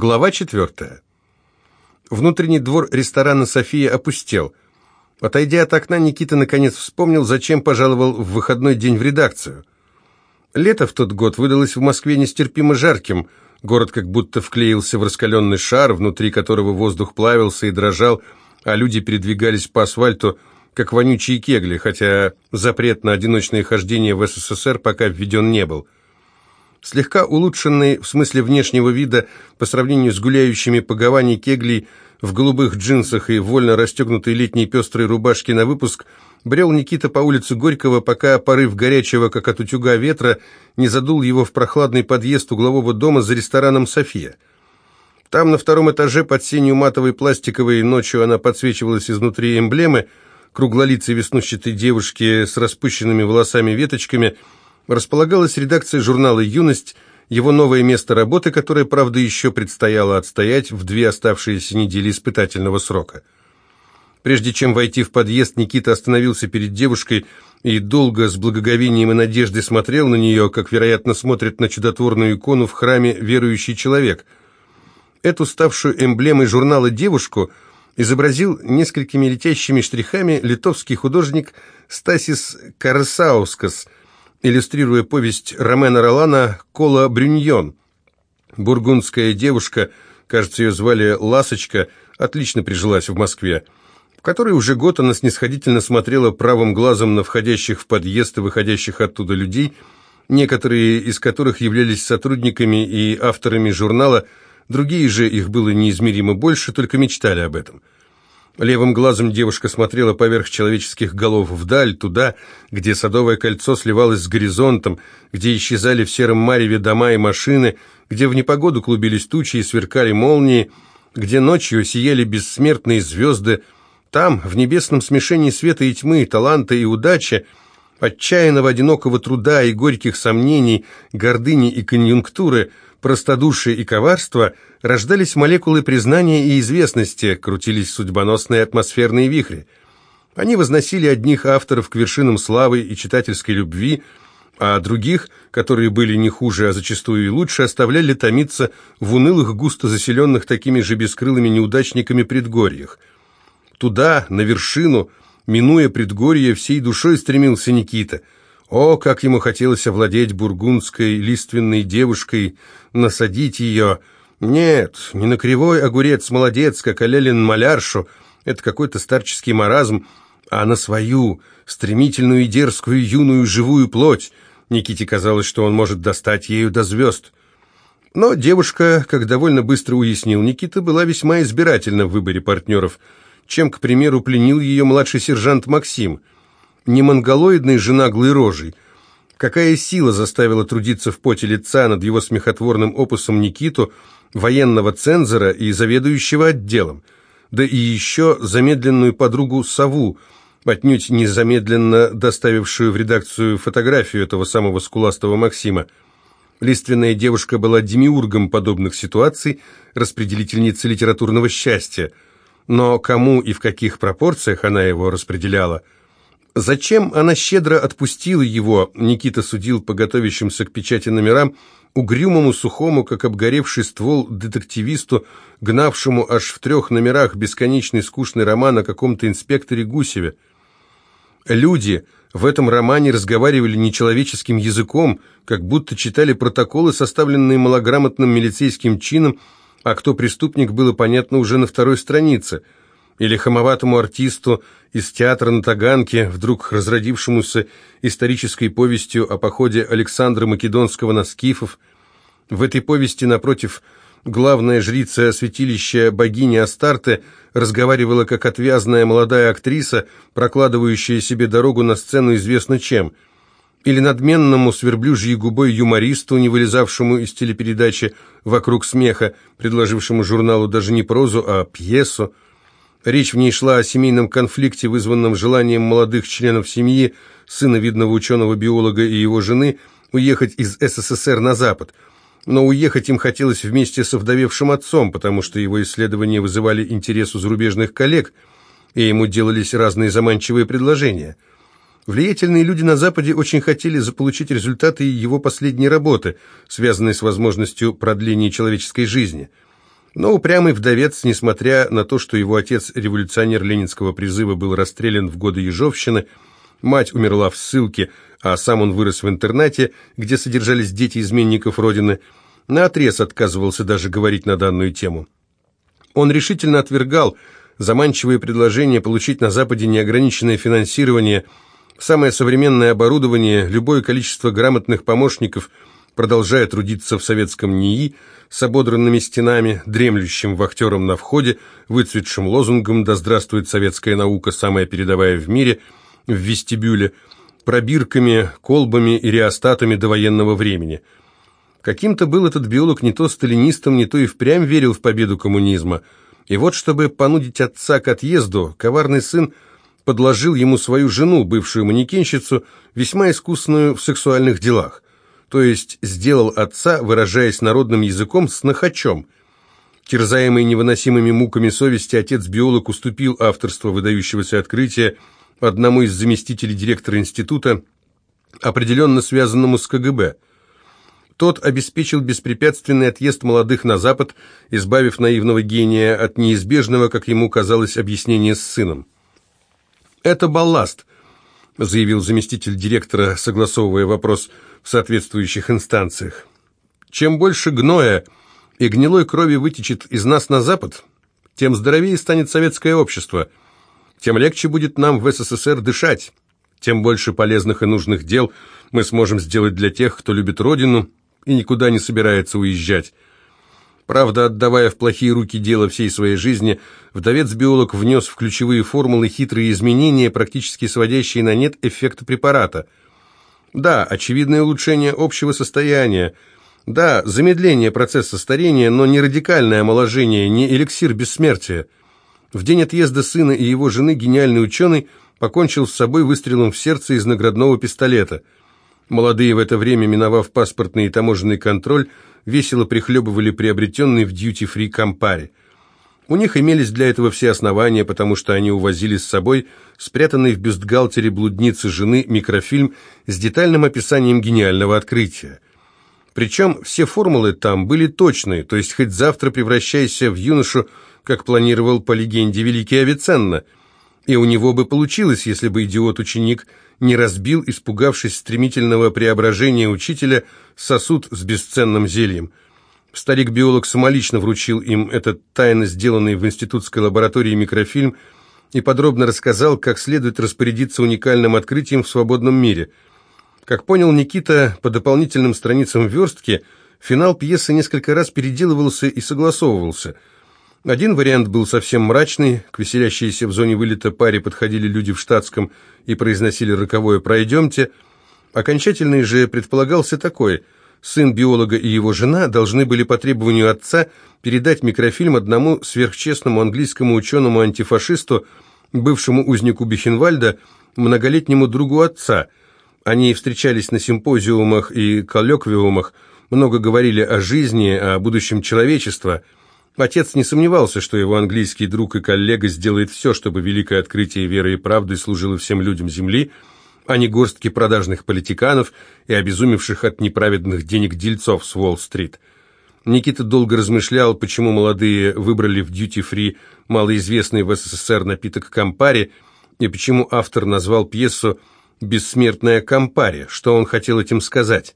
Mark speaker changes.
Speaker 1: Глава четвертая. Внутренний двор ресторана «София» опустел. Отойдя от окна, Никита наконец вспомнил, зачем пожаловал в выходной день в редакцию. Лето в тот год выдалось в Москве нестерпимо жарким. Город как будто вклеился в раскаленный шар, внутри которого воздух плавился и дрожал, а люди передвигались по асфальту, как вонючие кегли, хотя запрет на одиночное хождение в СССР пока введен не был. Слегка улучшенный в смысле внешнего вида по сравнению с гуляющими по Гаване кеглей в голубых джинсах и вольно расстегнутой летней пестрой рубашке на выпуск, брел Никита по улице Горького, пока порыв горячего, как от утюга ветра, не задул его в прохладный подъезд углового дома за рестораном «София». Там на втором этаже под сенью матовой пластиковой ночью она подсвечивалась изнутри эмблемы, круглолицей веснущатой девушки с распущенными волосами-веточками – располагалась редакция журнала «Юность», его новое место работы, которое, правда, еще предстояло отстоять в две оставшиеся недели испытательного срока. Прежде чем войти в подъезд, Никита остановился перед девушкой и долго, с благоговением и надеждой смотрел на нее, как, вероятно, смотрит на чудотворную икону в храме верующий человек. Эту ставшую эмблемой журнала девушку изобразил несколькими летящими штрихами литовский художник Стасис Карсаускас – иллюстрируя повесть Ромена Ролана «Кола Брюньон». Бургундская девушка, кажется, ее звали Ласочка, отлично прижилась в Москве. В которой уже год она снисходительно смотрела правым глазом на входящих в подъезд и выходящих оттуда людей, некоторые из которых являлись сотрудниками и авторами журнала, другие же, их было неизмеримо больше, только мечтали об этом – Левым глазом девушка смотрела поверх человеческих голов вдаль, туда, где садовое кольцо сливалось с горизонтом, где исчезали в сером мареве дома и машины, где в непогоду клубились тучи и сверкали молнии, где ночью сияли бессмертные звезды. Там, в небесном смешении света и тьмы, таланта и удачи, отчаянного одинокого труда и горьких сомнений, гордыни и конъюнктуры – простодушие и коварство, рождались молекулы признания и известности, крутились судьбоносные атмосферные вихри. Они возносили одних авторов к вершинам славы и читательской любви, а других, которые были не хуже, а зачастую и лучше, оставляли томиться в унылых, густо заселенных такими же бескрылыми неудачниками предгорьях. Туда, на вершину, минуя предгорье, всей душой стремился Никита – о, как ему хотелось овладеть бургундской лиственной девушкой, насадить ее. Нет, не на кривой огурец молодец, как Алелин маляршу, это какой-то старческий маразм, а на свою, стремительную и дерзкую юную живую плоть. Никите казалось, что он может достать ею до звезд. Но девушка, как довольно быстро уяснил Никита, была весьма избирательна в выборе партнеров, чем, к примеру, пленил ее младший сержант Максим – не монголоидной же рожей. Какая сила заставила трудиться в поте лица над его смехотворным опусом Никиту, военного цензора и заведующего отделом, да и еще замедленную подругу Саву, отнюдь незамедленно доставившую в редакцию фотографию этого самого скуластого Максима. Лиственная девушка была демиургом подобных ситуаций, распределительницей литературного счастья. Но кому и в каких пропорциях она его распределяла – Зачем она щедро отпустила его, Никита судил по готовящимся к печати номерам, угрюмому, сухому, как обгоревший ствол, детективисту, гнавшему аж в трех номерах бесконечный скучный роман о каком-то инспекторе Гусеве. Люди в этом романе разговаривали нечеловеческим языком, как будто читали протоколы, составленные малограмотным милицейским чином, а кто преступник, было понятно уже на второй странице – или хамоватому артисту из театра на Таганке, вдруг разродившемуся исторической повестью о походе Александра Македонского на скифов. В этой повести, напротив, главная жрица святилища богини Астарте разговаривала как отвязная молодая актриса, прокладывающая себе дорогу на сцену известно чем. Или надменному сверблюжьей губой юмористу, не вылезавшему из телепередачи «Вокруг смеха», предложившему журналу даже не прозу, а пьесу. Речь в ней шла о семейном конфликте, вызванном желанием молодых членов семьи, сына видного ученого-биолога и его жены, уехать из СССР на Запад. Но уехать им хотелось вместе с овдовевшим отцом, потому что его исследования вызывали интерес у зарубежных коллег, и ему делались разные заманчивые предложения. Влиятельные люди на Западе очень хотели заполучить результаты его последней работы, связанной с возможностью продления человеческой жизни – Но упрямый вдовец, несмотря на то, что его отец, революционер ленинского призыва, был расстрелян в годы Ежовщины, мать умерла в ссылке, а сам он вырос в интернате, где содержались дети изменников Родины, наотрез отказывался даже говорить на данную тему. Он решительно отвергал заманчивые предложения получить на Западе неограниченное финансирование, самое современное оборудование, любое количество грамотных помощников, продолжая трудиться в советском НИИ, с ободранными стенами, дремлющим вахтером на входе, выцветшим лозунгом «Да здравствует советская наука, самая передовая в мире», в вестибюле, пробирками, колбами и реостатами до военного времени. Каким-то был этот биолог не то сталинистом, не то и впрямь верил в победу коммунизма. И вот, чтобы понудить отца к отъезду, коварный сын подложил ему свою жену, бывшую манекенщицу, весьма искусную в сексуальных делах то есть сделал отца, выражаясь народным языком, снохачом. Терзаемый невыносимыми муками совести, отец-биолог уступил авторство выдающегося открытия одному из заместителей директора института, определенно связанному с КГБ. Тот обеспечил беспрепятственный отъезд молодых на Запад, избавив наивного гения от неизбежного, как ему казалось, объяснения с сыном. «Это балласт», — заявил заместитель директора, согласовывая вопрос – в соответствующих инстанциях. Чем больше гноя и гнилой крови вытечет из нас на Запад, тем здоровее станет советское общество, тем легче будет нам в СССР дышать, тем больше полезных и нужных дел мы сможем сделать для тех, кто любит Родину и никуда не собирается уезжать. Правда, отдавая в плохие руки дело всей своей жизни, вдовец-биолог внес в ключевые формулы хитрые изменения, практически сводящие на нет эффекта препарата – да, очевидное улучшение общего состояния. Да, замедление процесса старения, но не радикальное омоложение, не эликсир бессмертия. В день отъезда сына и его жены гениальный ученый покончил с собой выстрелом в сердце из наградного пистолета. Молодые в это время, миновав паспортный и таможенный контроль, весело прихлебывали приобретенный в дьюти-фри компаре. У них имелись для этого все основания, потому что они увозили с собой спрятанный в бюстгальтере блудницы жены микрофильм с детальным описанием гениального открытия. Причем все формулы там были точные, то есть хоть завтра превращайся в юношу, как планировал по легенде великий Авиценна. И у него бы получилось, если бы идиот-ученик не разбил, испугавшись стремительного преображения учителя, сосуд с бесценным зельем – Старик-биолог самолично вручил им этот тайно сделанный в институтской лаборатории микрофильм и подробно рассказал, как следует распорядиться уникальным открытием в свободном мире. Как понял Никита, по дополнительным страницам верстки финал пьесы несколько раз переделывался и согласовывался. Один вариант был совсем мрачный, к веселящейся в зоне вылета паре подходили люди в штатском и произносили роковое «пройдемте». Окончательный же предполагался такой – сын биолога и его жена должны были по требованию отца передать микрофильм одному сверхчестному английскому ученому-антифашисту, бывшему узнику Бихенвальда, многолетнему другу отца. Они встречались на симпозиумах и коллоквиумах, много говорили о жизни, о будущем человечества. Отец не сомневался, что его английский друг и коллега сделает все, чтобы великое открытие веры и правды служило всем людям Земли – а не горстки продажных политиканов и обезумевших от неправедных денег дельцов с Уолл-стрит. Никита долго размышлял, почему молодые выбрали в дьюти-фри малоизвестный в СССР напиток Кампари, и почему автор назвал пьесу «Бессмертная Кампари», что он хотел этим сказать.